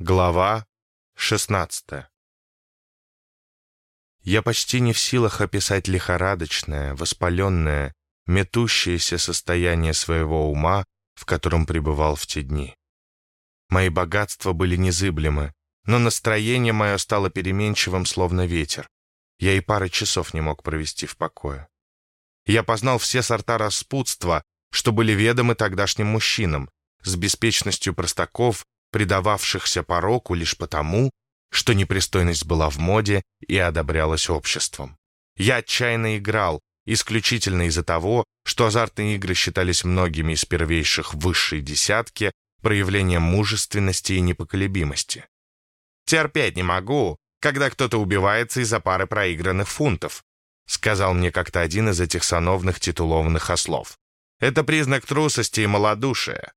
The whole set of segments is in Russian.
Глава 16 Я почти не в силах описать лихорадочное, воспаленное, метущееся состояние своего ума, в котором пребывал в те дни. Мои богатства были незыблемы, но настроение мое стало переменчивым, словно ветер. Я и пары часов не мог провести в покое. Я познал все сорта распутства, что были ведомы тогдашним мужчинам, с беспечностью простаков предававшихся пороку лишь потому, что непристойность была в моде и одобрялась обществом. Я отчаянно играл, исключительно из-за того, что азартные игры считались многими из первейших высшей десятки проявлением мужественности и непоколебимости. «Терпеть не могу, когда кто-то убивается из-за пары проигранных фунтов», сказал мне как-то один из этих сановных титулованных ослов. «Это признак трусости и малодушия».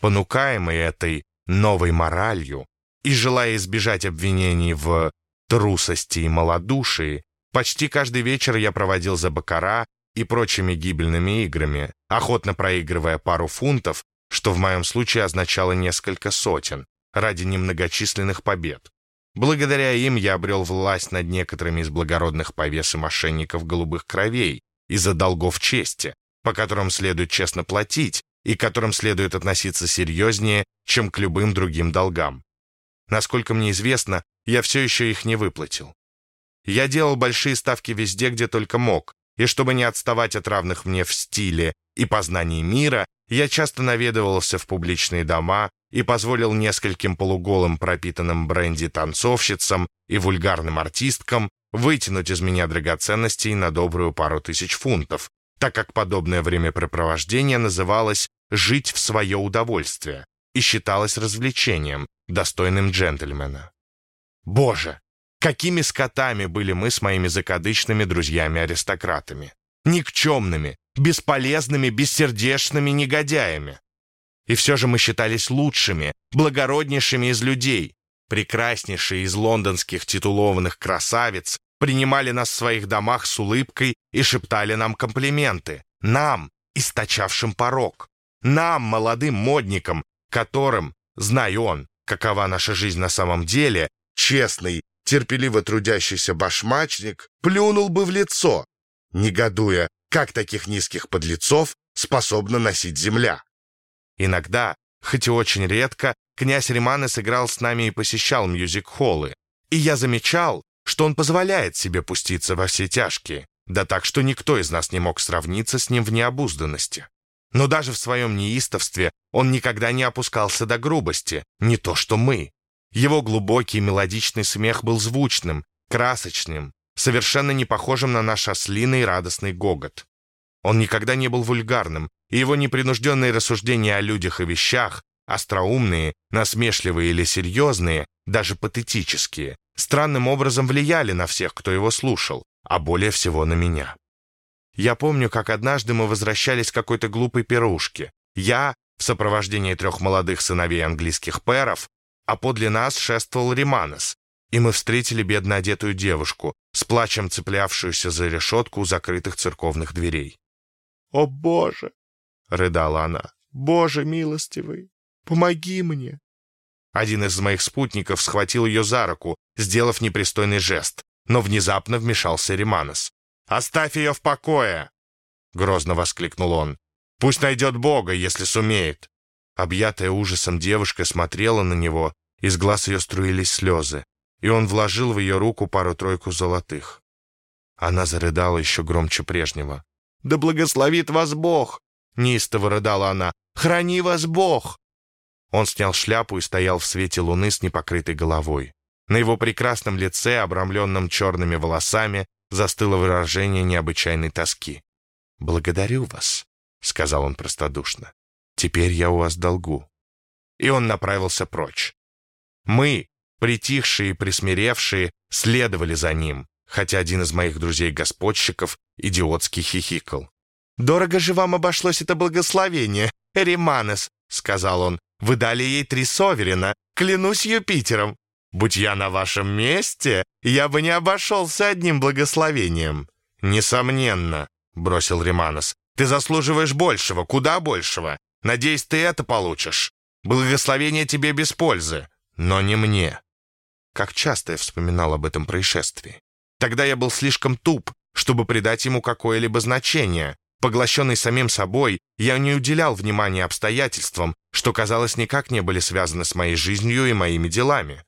Понукаемый этой новой моралью и желая избежать обвинений в трусости и малодушии, почти каждый вечер я проводил за бакара и прочими гибельными играми, охотно проигрывая пару фунтов, что в моем случае означало несколько сотен, ради немногочисленных побед. Благодаря им я обрел власть над некоторыми из благородных повес и мошенников голубых кровей из-за долгов чести, по которым следует честно платить, и к которым следует относиться серьезнее, чем к любым другим долгам. Насколько мне известно, я все еще их не выплатил. Я делал большие ставки везде, где только мог, и чтобы не отставать от равных мне в стиле и познании мира, я часто наведывался в публичные дома и позволил нескольким полуголым пропитанным бренди танцовщицам и вульгарным артисткам вытянуть из меня драгоценностей на добрую пару тысяч фунтов, так как подобное времяпрепровождение называлось «жить в свое удовольствие» и считалось развлечением, достойным джентльмена. Боже, какими скотами были мы с моими закадычными друзьями-аристократами! Никчемными, бесполезными, бессердечными негодяями! И все же мы считались лучшими, благороднейшими из людей, прекраснейшие из лондонских титулованных красавиц, принимали нас в своих домах с улыбкой и шептали нам комплименты. Нам, источавшим порог. Нам, молодым модникам, которым, зная он, какова наша жизнь на самом деле, честный, терпеливо трудящийся башмачник плюнул бы в лицо, негодуя, как таких низких подлецов способна носить земля. Иногда, хоть и очень редко, князь Риманес играл с нами и посещал мюзик-холлы, и я замечал, что он позволяет себе пуститься во все тяжкие, да так, что никто из нас не мог сравниться с ним в необузданности. Но даже в своем неистовстве он никогда не опускался до грубости, не то что мы. Его глубокий мелодичный смех был звучным, красочным, совершенно не похожим на наш ослиный радостный гогот. Он никогда не был вульгарным, и его непринужденные рассуждения о людях и вещах, остроумные, насмешливые или серьезные, даже патетические, странным образом влияли на всех, кто его слушал, а более всего на меня. Я помню, как однажды мы возвращались к какой-то глупой пирушке. Я в сопровождении трех молодых сыновей английских пэров, а подле нас шествовал Риманос, и мы встретили бедно одетую девушку, с плачем цеплявшуюся за решетку у закрытых церковных дверей. «О, Боже!» — рыдала она. «Боже милостивый, помоги мне!» Один из моих спутников схватил ее за руку, сделав непристойный жест, но внезапно вмешался Риманос. «Оставь ее в покое!» — грозно воскликнул он. «Пусть найдет Бога, если сумеет!» Объятая ужасом девушка смотрела на него, из глаз ее струились слезы, и он вложил в ее руку пару-тройку золотых. Она зарыдала еще громче прежнего. «Да благословит вас Бог!» — неистово рыдала она. «Храни вас Бог!» Он снял шляпу и стоял в свете луны с непокрытой головой. На его прекрасном лице, обрамленном черными волосами, застыло выражение необычайной тоски. «Благодарю вас», — сказал он простодушно. «Теперь я у вас долгу». И он направился прочь. Мы, притихшие и присмиревшие, следовали за ним, хотя один из моих друзей-господщиков идиотски хихикал. «Дорого же вам обошлось это благословение, Эриманес», — сказал он. Вы дали ей три соверена, клянусь Юпитером. Будь я на вашем месте, я бы не обошелся одним благословением». «Несомненно», — бросил Риманос. «Ты заслуживаешь большего, куда большего. Надеюсь, ты это получишь. Благословение тебе без пользы. но не мне. Как часто я вспоминал об этом происшествии. Тогда я был слишком туп, чтобы придать ему какое-либо значение. Поглощенный самим собой, я не уделял внимания обстоятельствам, что, казалось, никак не были связаны с моей жизнью и моими делами.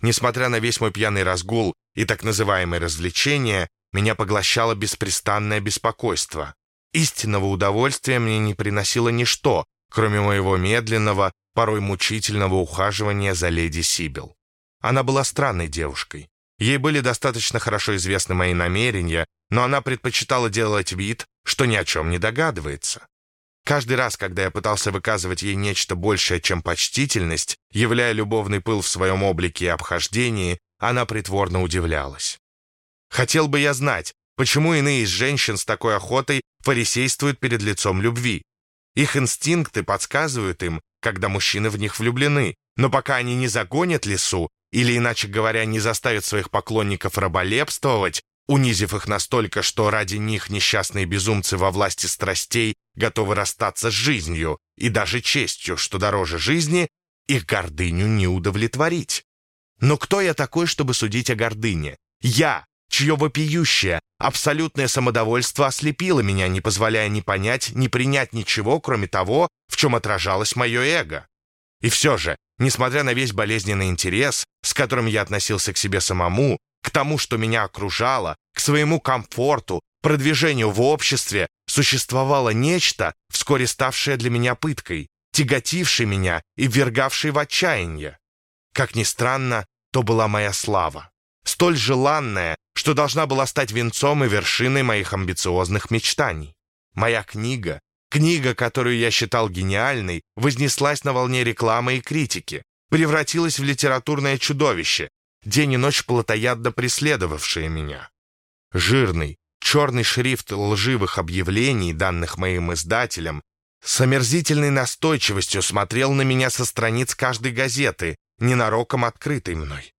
Несмотря на весь мой пьяный разгул и так называемые развлечения, меня поглощало беспрестанное беспокойство. Истинного удовольствия мне не приносило ничто, кроме моего медленного, порой мучительного ухаживания за леди Сибил. Она была странной девушкой. Ей были достаточно хорошо известны мои намерения, но она предпочитала делать вид, что ни о чем не догадывается. Каждый раз, когда я пытался выказывать ей нечто большее, чем почтительность, являя любовный пыл в своем облике и обхождении, она притворно удивлялась. Хотел бы я знать, почему иные из женщин с такой охотой фарисействуют перед лицом любви. Их инстинкты подсказывают им, когда мужчины в них влюблены, но пока они не загонят лесу, или, иначе говоря, не заставят своих поклонников раболепствовать, унизив их настолько, что ради них несчастные безумцы во власти страстей готовы расстаться с жизнью и даже честью, что дороже жизни, их гордыню не удовлетворить. Но кто я такой, чтобы судить о гордыне? Я, чье вопиющее, абсолютное самодовольство ослепило меня, не позволяя ни понять, ни принять ничего, кроме того, в чем отражалось мое эго. И все же, несмотря на весь болезненный интерес, с которым я относился к себе самому, к тому, что меня окружало, к своему комфорту, продвижению в обществе, существовало нечто, вскоре ставшее для меня пыткой, тяготившее меня и ввергавшее в отчаяние. Как ни странно, то была моя слава, столь желанная, что должна была стать венцом и вершиной моих амбициозных мечтаний. Моя книга, книга, которую я считал гениальной, вознеслась на волне рекламы и критики, превратилась в литературное чудовище, день и ночь плотоядно преследовавшее меня. Жирный, черный шрифт лживых объявлений, данных моим издателям, с омерзительной настойчивостью смотрел на меня со страниц каждой газеты, ненароком открытой мной.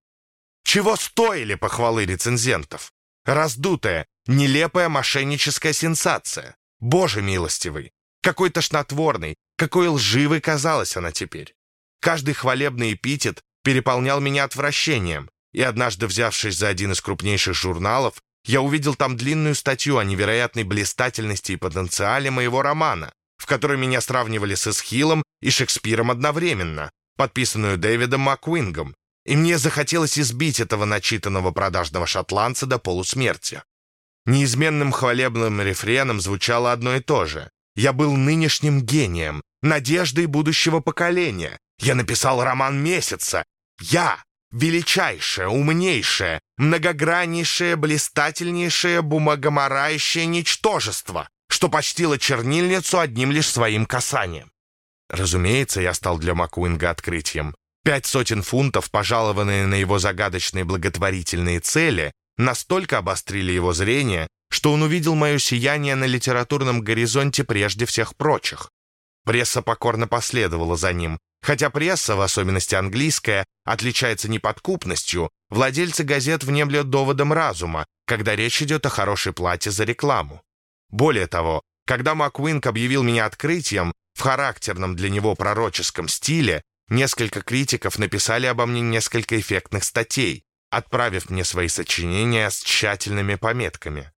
Чего стоили похвалы рецензентов? Раздутая, нелепая мошенническая сенсация. Боже милостивый! Какой тошнотворный, какой лживой казалась она теперь. Каждый хвалебный эпитет переполнял меня отвращением, и однажды, взявшись за один из крупнейших журналов, я увидел там длинную статью о невероятной блистательности и потенциале моего романа, в которой меня сравнивали с Эсхилом и Шекспиром одновременно, подписанную Дэвидом Маквингом, и мне захотелось избить этого начитанного продажного шотландца до полусмерти. Неизменным хвалебным рефреном звучало одно и то же. Я был нынешним гением, надеждой будущего поколения. Я написал роман месяца. Я — величайшее, умнейшее, многограннейшее, блистательнейшее, бумагоморающее ничтожество, что почтило чернильницу одним лишь своим касанием. Разумеется, я стал для Макуинга открытием. Пять сотен фунтов, пожалованные на его загадочные благотворительные цели, настолько обострили его зрение, что он увидел мое сияние на литературном горизонте прежде всех прочих. Пресса покорно последовала за ним. Хотя пресса, в особенности английская, отличается неподкупностью, владельцы газет внемлют доводом разума, когда речь идет о хорошей плате за рекламу. Более того, когда Маквинк объявил меня открытием, в характерном для него пророческом стиле, несколько критиков написали обо мне несколько эффектных статей, отправив мне свои сочинения с тщательными пометками.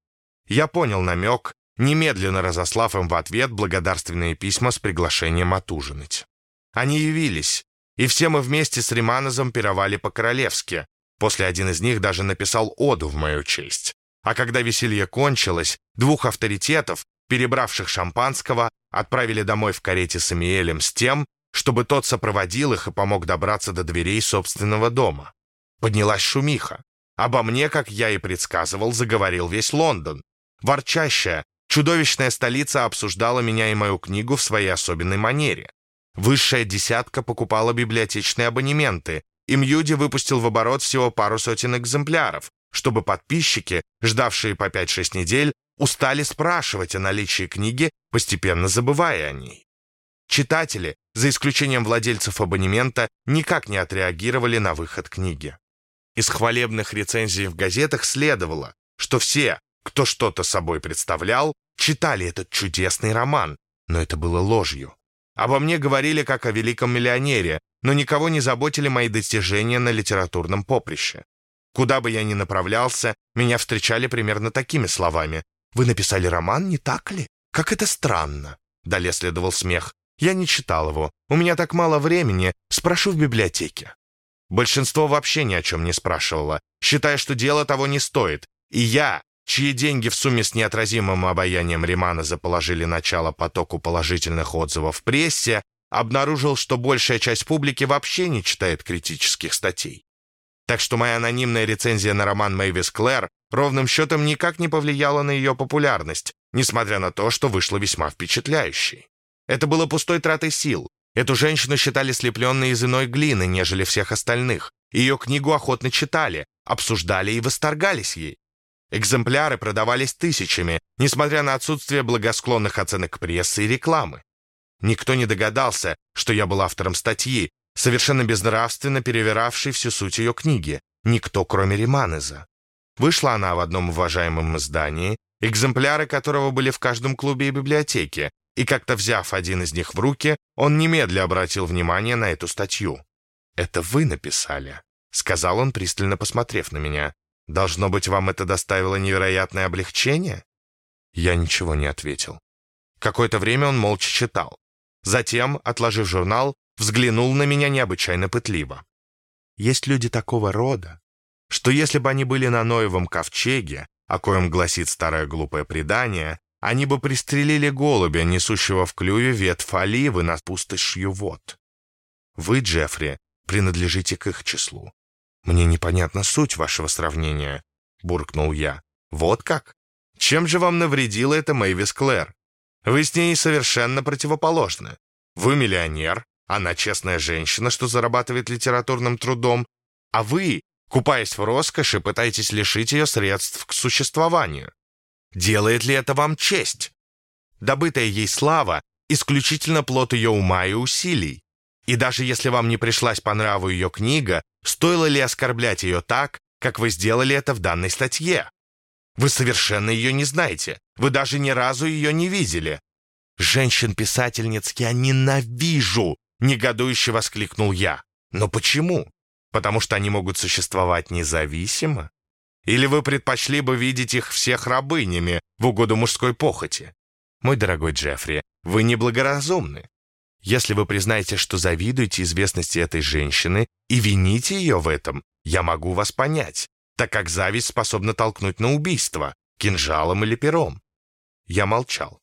Я понял намек, немедленно разослав им в ответ благодарственные письма с приглашением отужинать. Они явились, и все мы вместе с Риманозом пировали по-королевски. После один из них даже написал оду в мою честь. А когда веселье кончилось, двух авторитетов, перебравших шампанского, отправили домой в карете с Эмиэлем с тем, чтобы тот сопроводил их и помог добраться до дверей собственного дома. Поднялась шумиха. Обо мне, как я и предсказывал, заговорил весь Лондон. Ворчащая, чудовищная столица обсуждала меня и мою книгу в своей особенной манере. Высшая десятка покупала библиотечные абонементы, и Мьюди выпустил в оборот всего пару сотен экземпляров, чтобы подписчики, ждавшие по 5-6 недель, устали спрашивать о наличии книги, постепенно забывая о ней. Читатели, за исключением владельцев абонемента, никак не отреагировали на выход книги. Из хвалебных рецензий в газетах следовало, что все, кто что-то собой представлял, читали этот чудесный роман, но это было ложью. Обо мне говорили как о великом миллионере, но никого не заботили мои достижения на литературном поприще. Куда бы я ни направлялся, меня встречали примерно такими словами. «Вы написали роман, не так ли? Как это странно!» Далее следовал смех. «Я не читал его. У меня так мало времени. Спрошу в библиотеке». Большинство вообще ни о чем не спрашивало, считая, что дело того не стоит. И я, чьи деньги в сумме с неотразимым обаянием Римана заположили начало потоку положительных отзывов в прессе, обнаружил, что большая часть публики вообще не читает критических статей. Так что моя анонимная рецензия на роман Мэйвис Клэр ровным счетом никак не повлияла на ее популярность, несмотря на то, что вышла весьма впечатляющей. Это было пустой тратой сил. Эту женщину считали слепленной из иной глины, нежели всех остальных. Ее книгу охотно читали, обсуждали и восторгались ей. Экземпляры продавались тысячами, несмотря на отсутствие благосклонных оценок прессы и рекламы. Никто не догадался, что я был автором статьи, совершенно безнравственно перевиравшей всю суть ее книги. Никто, кроме Риманеза. Вышла она в одном уважаемом издании, экземпляры которого были в каждом клубе и библиотеке, и как-то взяв один из них в руки, он немедля обратил внимание на эту статью. «Это вы написали», — сказал он, пристально посмотрев на меня. Должно быть, вам это доставило невероятное облегчение?» Я ничего не ответил. Какое-то время он молча читал. Затем, отложив журнал, взглянул на меня необычайно пытливо. Есть люди такого рода, что если бы они были на Ноевом ковчеге, о коем гласит старое глупое предание, они бы пристрелили голубя, несущего в клюве ветвь оливы над пустошью вод. Вы, Джеффри, принадлежите к их числу. «Мне непонятна суть вашего сравнения», — буркнул я. «Вот как? Чем же вам навредила эта Мэйвис Клэр? Вы с ней совершенно противоположны. Вы миллионер, она честная женщина, что зарабатывает литературным трудом, а вы, купаясь в роскоши, пытаетесь лишить ее средств к существованию. Делает ли это вам честь? Добытая ей слава — исключительно плод ее ума и усилий. И даже если вам не пришлась по нраву ее книга, стоило ли оскорблять ее так, как вы сделали это в данной статье? Вы совершенно ее не знаете. Вы даже ни разу ее не видели. «Женщин-писательниц я ненавижу!» — негодующе воскликнул я. «Но почему? Потому что они могут существовать независимо? Или вы предпочли бы видеть их всех рабынями в угоду мужской похоти? Мой дорогой Джеффри, вы неблагоразумны. Если вы признаете, что завидуете известности этой женщины и вините ее в этом, я могу вас понять, так как зависть способна толкнуть на убийство, кинжалом или пером. Я молчал.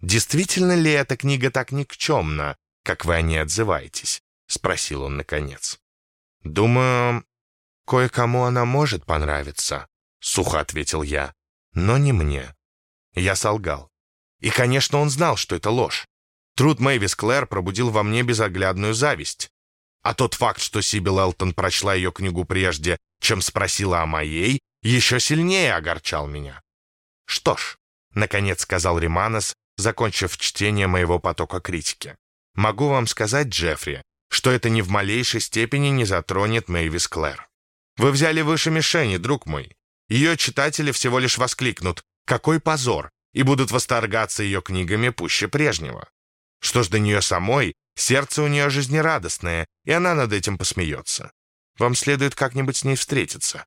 «Действительно ли эта книга так никчемна, как вы о ней отзываетесь?» — спросил он наконец. «Думаю, кое-кому она может понравиться», — сухо ответил я, — «но не мне». Я солгал. И, конечно, он знал, что это ложь. Труд Мэйвис Клэр пробудил во мне безоглядную зависть. А тот факт, что Сибил Элтон прочла ее книгу прежде, чем спросила о моей, еще сильнее огорчал меня. «Что ж», — наконец сказал Риманес, закончив чтение моего потока критики, «могу вам сказать, Джеффри, что это ни в малейшей степени не затронет Мэйвис Клэр. Вы взяли выше мишени, друг мой. Ее читатели всего лишь воскликнут «Какой позор!» и будут восторгаться ее книгами пуще прежнего. Что ж до нее самой, сердце у нее жизнерадостное, и она над этим посмеется. Вам следует как-нибудь с ней встретиться».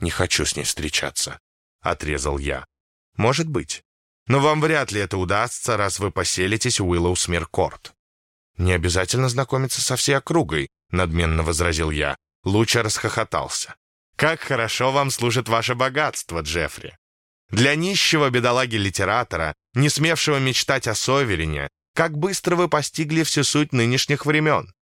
«Не хочу с ней встречаться», — отрезал я. «Может быть. Но вам вряд ли это удастся, раз вы поселитесь в Уиллоусмир-Корт». «Не обязательно знакомиться со всей округой», — надменно возразил я. Луча расхохотался. «Как хорошо вам служит ваше богатство, Джеффри. Для нищего бедолаги-литератора, не смевшего мечтать о Соверине, как быстро вы постигли всю суть нынешних времен.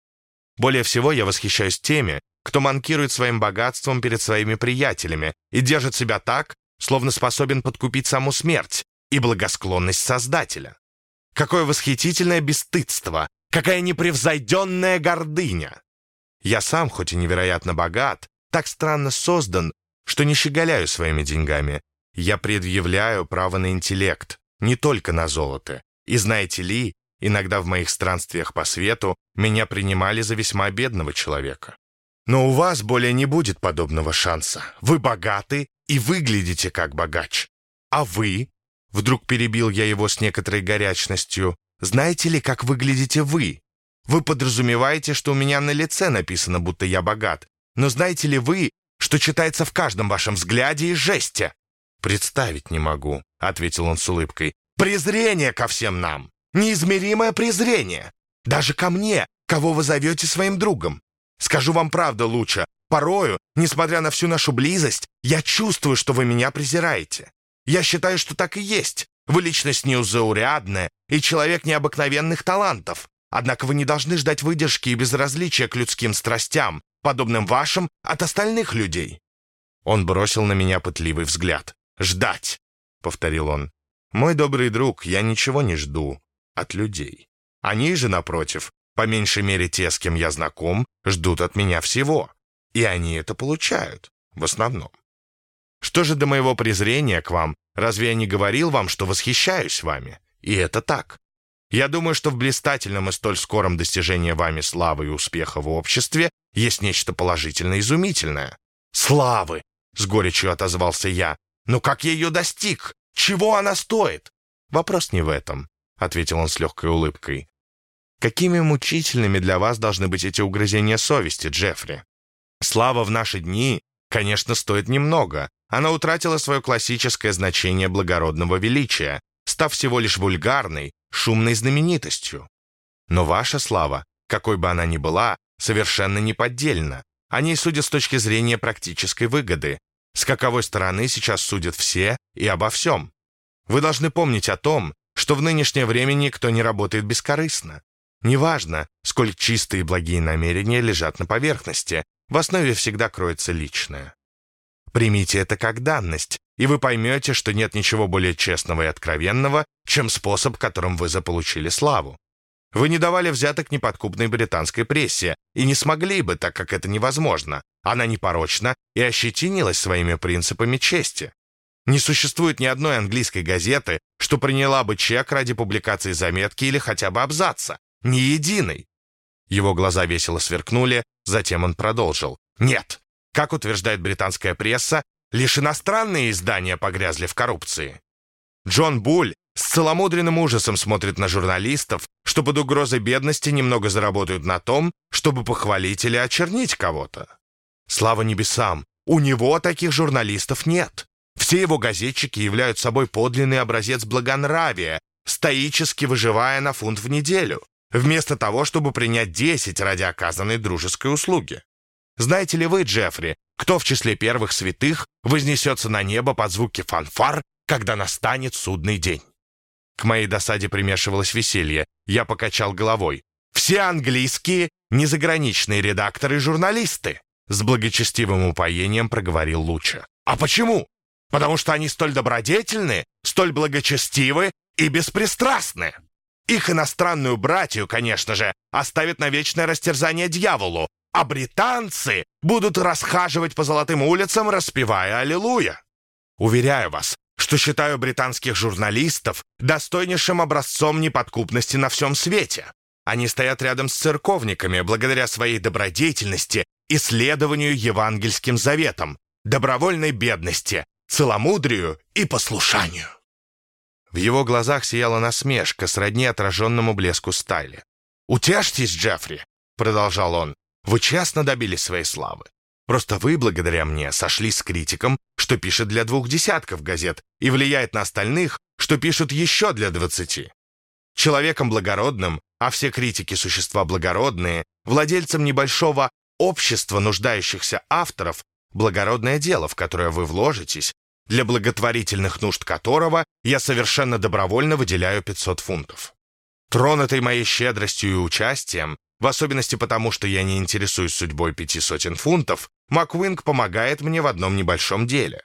Более всего я восхищаюсь теми, кто манкирует своим богатством перед своими приятелями и держит себя так, словно способен подкупить саму смерть и благосклонность Создателя. Какое восхитительное бесстыдство, какая непревзойденная гордыня! Я сам, хоть и невероятно богат, так странно создан, что не щеголяю своими деньгами. Я предъявляю право на интеллект, не только на золото. И знаете ли, Иногда в моих странствиях по свету меня принимали за весьма бедного человека. Но у вас более не будет подобного шанса. Вы богаты и выглядите как богач. А вы, вдруг перебил я его с некоторой горячностью, знаете ли, как выглядите вы? Вы подразумеваете, что у меня на лице написано, будто я богат. Но знаете ли вы, что читается в каждом вашем взгляде и жесте?» «Представить не могу», — ответил он с улыбкой. «Презрение ко всем нам! Неизмеримое презрение! Даже ко мне, кого вы зовете своим другом! Скажу вам правду, Луча, порою, несмотря на всю нашу близость, я чувствую, что вы меня презираете. Я считаю, что так и есть. Вы личность неузаурядная и человек необыкновенных талантов. Однако вы не должны ждать выдержки и безразличия к людским страстям, подобным вашим, от остальных людей». Он бросил на меня пытливый взгляд. «Ждать!» — повторил он. «Мой добрый друг, я ничего не жду от людей. Они же, напротив, по меньшей мере те, с кем я знаком, ждут от меня всего. И они это получают, в основном. Что же до моего презрения к вам, разве я не говорил вам, что восхищаюсь вами? И это так. Я думаю, что в блистательном и столь скором достижении вами славы и успеха в обществе есть нечто положительно изумительное. «Славы!» — с горечью отозвался я. «Но как я ее достиг? Чего она стоит?» «Вопрос не в этом», — ответил он с легкой улыбкой. «Какими мучительными для вас должны быть эти угрызения совести, Джеффри? Слава в наши дни, конечно, стоит немного. Она утратила свое классическое значение благородного величия, став всего лишь вульгарной, шумной знаменитостью. Но ваша слава, какой бы она ни была, совершенно неподдельна. О ней судят с точки зрения практической выгоды. С каковой стороны сейчас судят все и обо всем. Вы должны помнить о том, что в нынешнее время никто не работает бескорыстно. Неважно, сколь чистые и благие намерения лежат на поверхности, в основе всегда кроется личное. Примите это как данность, и вы поймете, что нет ничего более честного и откровенного, чем способ, которым вы заполучили славу. Вы не давали взяток неподкупной британской прессе и не смогли бы, так как это невозможно. Она непорочна и ощетинилась своими принципами чести. Не существует ни одной английской газеты, что приняла бы чек ради публикации заметки или хотя бы абзаца. Ни единой. Его глаза весело сверкнули, затем он продолжил. Нет, как утверждает британская пресса, лишь иностранные издания погрязли в коррупции. Джон Буль с целомудренным ужасом смотрит на журналистов, что под угрозой бедности немного заработают на том, чтобы похвалить или очернить кого-то. Слава небесам, у него таких журналистов нет. Все его газетчики являются собой подлинный образец благонравия, стоически выживая на фунт в неделю, вместо того, чтобы принять 10 ради оказанной дружеской услуги. Знаете ли вы, Джеффри, кто в числе первых святых вознесется на небо под звуки фанфар, когда настанет судный день? К моей досаде примешивалось веселье. Я покачал головой. «Все английские, незаграничные редакторы и журналисты!» С благочестивым упоением проговорил Луча. «А почему? Потому что они столь добродетельны, столь благочестивы и беспристрастны. Их иностранную братью, конечно же, оставят на вечное растерзание дьяволу, а британцы будут расхаживать по золотым улицам, распевая «Аллилуйя». Уверяю вас, что считаю британских журналистов достойнейшим образцом неподкупности на всем свете. Они стоят рядом с церковниками благодаря своей добродетельности, исследованию евангельским заветам, добровольной бедности, целомудрию и послушанию. В его глазах сияла насмешка, сродни отраженному блеску стайли. «Утешьтесь, Джеффри!» — продолжал он. «Вы честно добились своей славы. Просто вы, благодаря мне, сошли с критиком, что пишет для двух десятков газет и влияет на остальных, что пишут еще для двадцати. Человеком благородным, а все критики существа благородные, владельцем небольшого общества нуждающихся авторов, благородное дело, в которое вы вложитесь, для благотворительных нужд которого я совершенно добровольно выделяю 500 фунтов. Тронутый моей щедростью и участием, в особенности потому, что я не интересуюсь судьбой пяти сотен фунтов, Маквинг помогает мне в одном небольшом деле.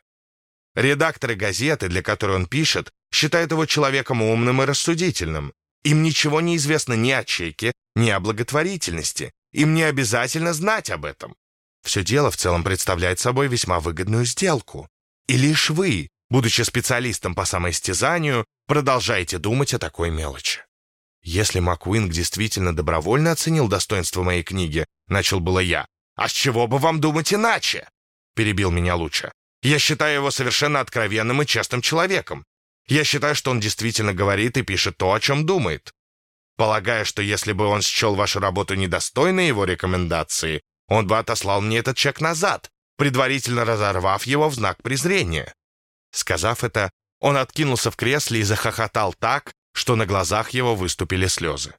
Редакторы газеты, для которой он пишет, считают его человеком умным и рассудительным. Им ничего не известно ни о чеке, ни о благотворительности. Им не обязательно знать об этом. Все дело в целом представляет собой весьма выгодную сделку. И лишь вы, будучи специалистом по самоистязанию, продолжаете думать о такой мелочи. Если Маквинг действительно добровольно оценил достоинство моей книги, начал было я, «А с чего бы вам думать иначе?» — перебил меня Луча. «Я считаю его совершенно откровенным и честным человеком. Я считаю, что он действительно говорит и пишет то, о чем думает. полагая, что если бы он счел вашу работу недостойной его рекомендации, он бы отослал мне этот чек назад, предварительно разорвав его в знак презрения. Сказав это, он откинулся в кресле и захохотал так, что на глазах его выступили слезы.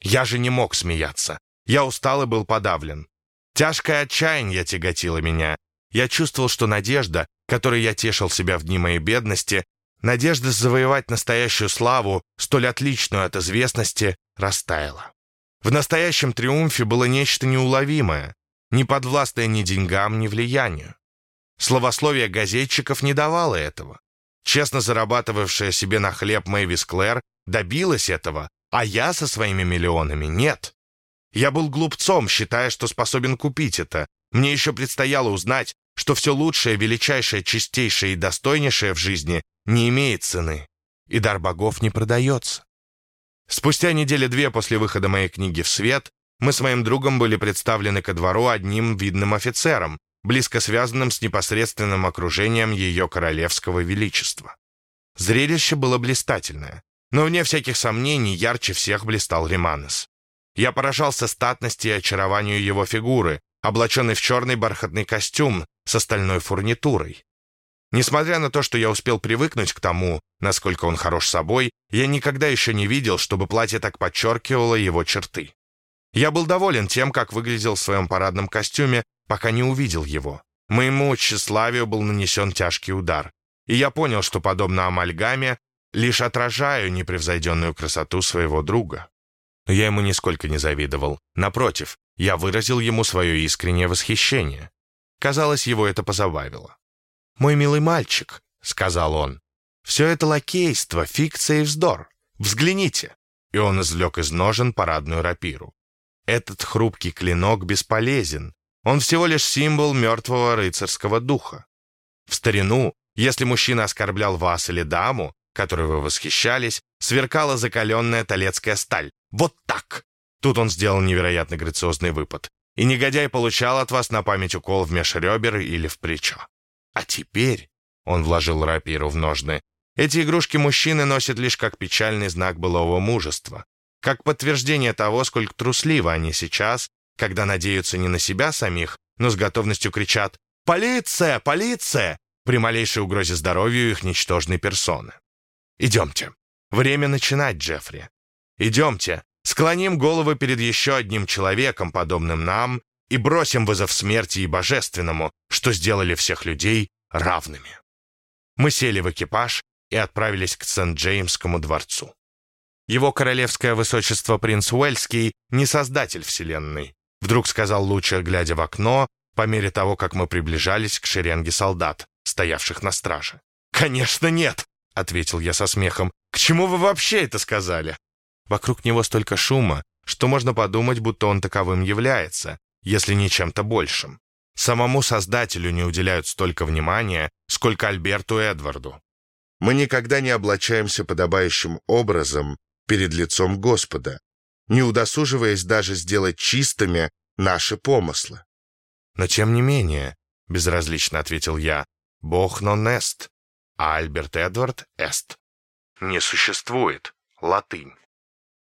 Я же не мог смеяться. Я устал и был подавлен. Тяжкое отчаяние тяготило меня. Я чувствовал, что надежда, которой я тешил себя в дни моей бедности, надежда завоевать настоящую славу, столь отличную от известности, растаяла. В настоящем триумфе было нечто неуловимое, не подвластное ни деньгам, ни влиянию. Словословие газетчиков не давало этого. Честно зарабатывавшая себе на хлеб Мэйвис Клэр добилась этого, а я со своими миллионами нет. Я был глупцом, считая, что способен купить это. Мне еще предстояло узнать, что все лучшее, величайшее, чистейшее и достойнейшее в жизни не имеет цены, и дар богов не продается. Спустя недели две после выхода моей книги в свет мы с моим другом были представлены ко двору одним видным офицером, близко связанным с непосредственным окружением ее королевского величества. Зрелище было блистательное, но вне всяких сомнений ярче всех блистал Риманес. Я поражался статности и очарованию его фигуры, облаченный в черный бархатный костюм с остальной фурнитурой. Несмотря на то, что я успел привыкнуть к тому, насколько он хорош собой, я никогда еще не видел, чтобы платье так подчеркивало его черты. Я был доволен тем, как выглядел в своем парадном костюме, пока не увидел его. Моему тщеславию был нанесен тяжкий удар, и я понял, что, подобно амальгаме, лишь отражаю непревзойденную красоту своего друга. Но я ему нисколько не завидовал. Напротив, я выразил ему свое искреннее восхищение. Казалось, его это позабавило. «Мой милый мальчик», — сказал он, — «все это лакейство, фикция и вздор. Взгляните». И он извлек из ножен парадную рапиру. Этот хрупкий клинок бесполезен. Он всего лишь символ мертвого рыцарского духа. В старину, если мужчина оскорблял вас или даму, которой вы восхищались, сверкала закаленная талецкая сталь. Вот так! Тут он сделал невероятно грациозный выпад. И негодяй получал от вас на память укол в межребер или в плечо. А теперь, он вложил рапиру в ножны, эти игрушки мужчины носят лишь как печальный знак былого мужества, как подтверждение того, сколько трусливы они сейчас, когда надеются не на себя самих, но с готовностью кричат «Полиция! Полиция!» при малейшей угрозе здоровью их ничтожной персоны. Идемте. Время начинать, Джеффри. Идемте, склоним головы перед еще одним человеком, подобным нам, и бросим вызов смерти и божественному, что сделали всех людей равными. Мы сели в экипаж и отправились к Сент-Джеймскому дворцу. Его королевское высочество принц Уэльский не создатель вселенной, вдруг сказал Лучер, глядя в окно, по мере того, как мы приближались к шеренге солдат, стоявших на страже. «Конечно нет!» — ответил я со смехом. «К чему вы вообще это сказали?» Вокруг него столько шума, что можно подумать, будто он таковым является, если не чем-то большим. Самому Создателю не уделяют столько внимания, сколько Альберту Эдварду. Мы никогда не облачаемся подобающим образом перед лицом Господа, не удосуживаясь даже сделать чистыми наши помыслы. Но тем не менее, безразлично ответил я, Бог нон эст, а Альберт Эдвард эст. Не существует. Латынь.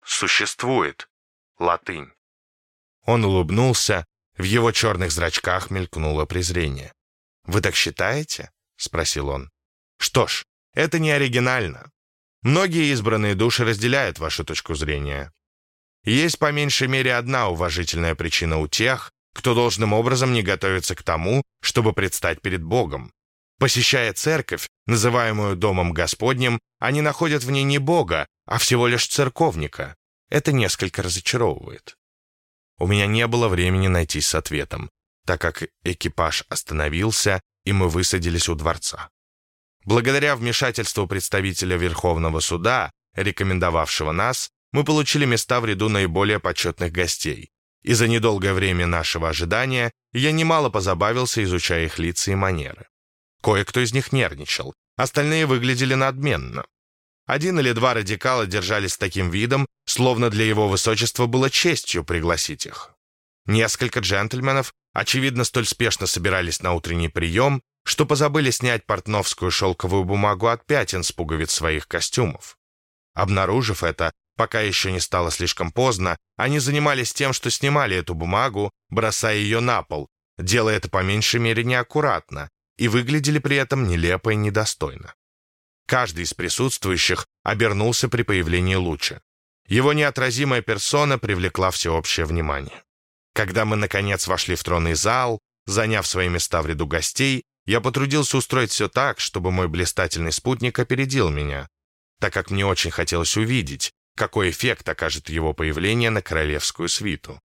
Существует. Латынь. Он улыбнулся, в его черных зрачках мелькнуло презрение. «Вы так считаете?» — спросил он. «Что ж, это не оригинально. Многие избранные души разделяют вашу точку зрения. Есть по меньшей мере одна уважительная причина у тех, кто должным образом не готовится к тому, чтобы предстать перед Богом. Посещая церковь, называемую Домом Господним, они находят в ней не Бога, а всего лишь церковника. Это несколько разочаровывает. У меня не было времени найтись с ответом, так как экипаж остановился, и мы высадились у дворца. Благодаря вмешательству представителя Верховного суда, рекомендовавшего нас, мы получили места в ряду наиболее почетных гостей. И за недолгое время нашего ожидания я немало позабавился, изучая их лица и манеры. Кое-кто из них нервничал, остальные выглядели надменно. Один или два радикала держались таким видом, словно для его высочества было честью пригласить их. Несколько джентльменов, очевидно, столь спешно собирались на утренний прием, что позабыли снять портновскую шелковую бумагу от пятен с пуговиц своих костюмов. Обнаружив это, Пока еще не стало слишком поздно, они занимались тем, что снимали эту бумагу, бросая ее на пол, делая это по меньшей мере неаккуратно, и выглядели при этом нелепо и недостойно. Каждый из присутствующих обернулся при появлении луча. Его неотразимая персона привлекла всеобщее внимание. Когда мы, наконец, вошли в тронный зал, заняв свои места в ряду гостей, я потрудился устроить все так, чтобы мой блистательный спутник опередил меня, так как мне очень хотелось увидеть, какой эффект окажет его появление на королевскую свиту.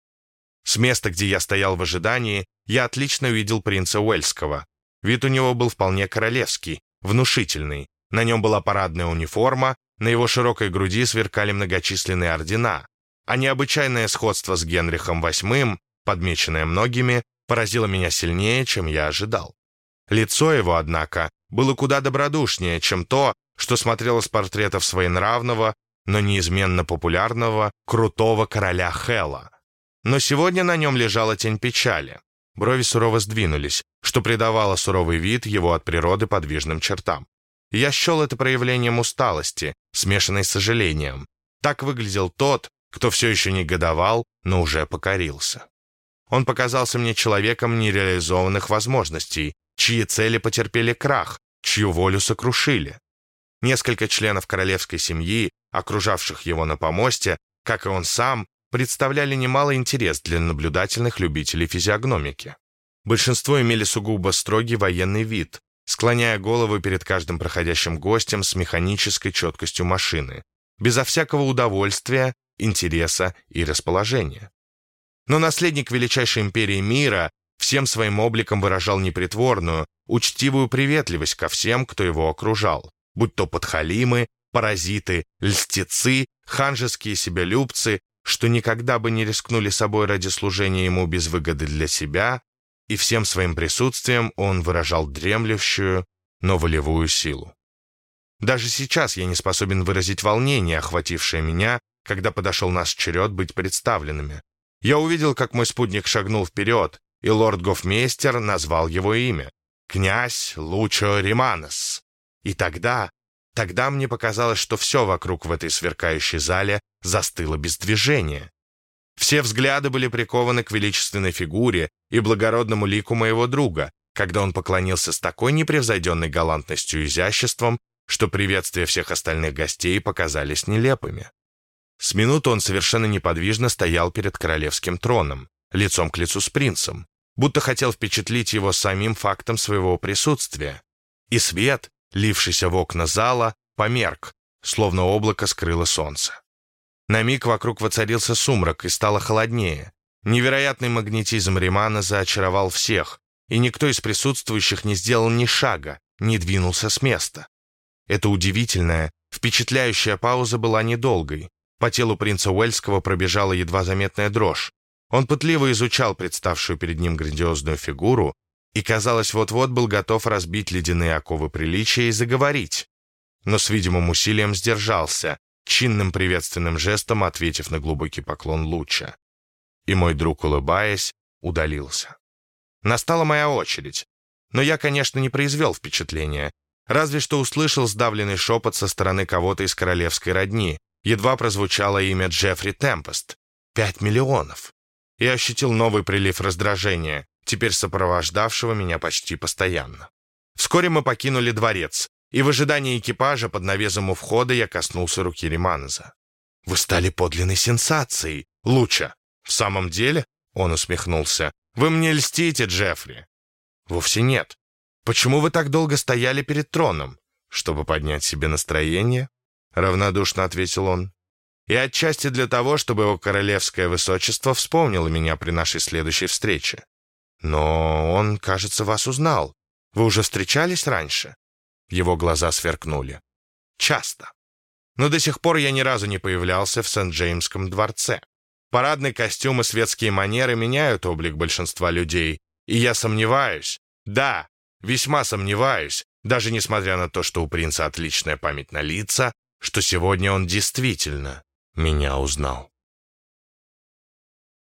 С места, где я стоял в ожидании, я отлично увидел принца Уэльского. Вид у него был вполне королевский, внушительный. На нем была парадная униформа, на его широкой груди сверкали многочисленные ордена, а необычайное сходство с Генрихом VIII, подмеченное многими, поразило меня сильнее, чем я ожидал. Лицо его, однако, было куда добродушнее, чем то, что смотрело с портретов своенравного, но неизменно популярного, крутого короля Хела. Но сегодня на нем лежала тень печали. Брови сурово сдвинулись, что придавало суровый вид его от природы подвижным чертам. Я счел это проявлением усталости, смешанной с сожалением. Так выглядел тот, кто все еще не годовал, но уже покорился. Он показался мне человеком нереализованных возможностей, чьи цели потерпели крах, чью волю сокрушили. Несколько членов королевской семьи, окружавших его на помосте, как и он сам, представляли немалый интерес для наблюдательных любителей физиогномики. Большинство имели сугубо строгий военный вид, склоняя головы перед каждым проходящим гостем с механической четкостью машины, безо всякого удовольствия, интереса и расположения. Но наследник величайшей империи мира всем своим обликом выражал непритворную, учтивую приветливость ко всем, кто его окружал, будь то подхалимы, паразиты, льстецы, ханжеские себялюбцы, что никогда бы не рискнули собой ради служения ему без выгоды для себя, и всем своим присутствием он выражал дремлющую, но волевую силу. Даже сейчас я не способен выразить волнение, охватившее меня, когда подошел наш черед быть представленными. Я увидел, как мой спутник шагнул вперед, и лорд-гофмейстер назвал его имя — князь Лучо Риманос. И тогда, тогда мне показалось, что все вокруг в этой сверкающей зале застыло без движения. Все взгляды были прикованы к величественной фигуре и благородному лику моего друга, когда он поклонился с такой непревзойденной галантностью и изяществом, что приветствия всех остальных гостей показались нелепыми. С минуты он совершенно неподвижно стоял перед королевским троном, лицом к лицу с принцем, будто хотел впечатлить его самим фактом своего присутствия. И свет, лившийся в окна зала, померк, словно облако скрыло солнце. На миг вокруг воцарился сумрак и стало холоднее. Невероятный магнетизм Римана заочаровал всех, и никто из присутствующих не сделал ни шага, не двинулся с места. Эта удивительная, впечатляющая пауза была недолгой. По телу принца Уэльского пробежала едва заметная дрожь. Он пытливо изучал представшую перед ним грандиозную фигуру и, казалось, вот-вот был готов разбить ледяные оковы приличия и заговорить. Но с видимым усилием сдержался, чинным приветственным жестом ответив на глубокий поклон Луча. И мой друг, улыбаясь, удалился. Настала моя очередь. Но я, конечно, не произвел впечатления. Разве что услышал сдавленный шепот со стороны кого-то из королевской родни. Едва прозвучало имя Джеффри Темпест. Пять миллионов. И ощутил новый прилив раздражения, теперь сопровождавшего меня почти постоянно. Вскоре мы покинули дворец, и в ожидании экипажа под навесом у входа я коснулся руки Риманза. «Вы стали подлинной сенсацией, Луча!» «В самом деле?» — он усмехнулся. «Вы мне льстите, Джеффри!» «Вовсе нет. Почему вы так долго стояли перед троном? Чтобы поднять себе настроение?» — равнодушно ответил он. «И отчасти для того, чтобы его королевское высочество вспомнило меня при нашей следующей встрече. Но он, кажется, вас узнал. Вы уже встречались раньше?» Его глаза сверкнули. «Часто. Но до сих пор я ни разу не появлялся в Сент-Джеймском дворце. Парадный костюм и светские манеры меняют облик большинства людей, и я сомневаюсь, да, весьма сомневаюсь, даже несмотря на то, что у принца отличная память на лица, что сегодня он действительно меня узнал.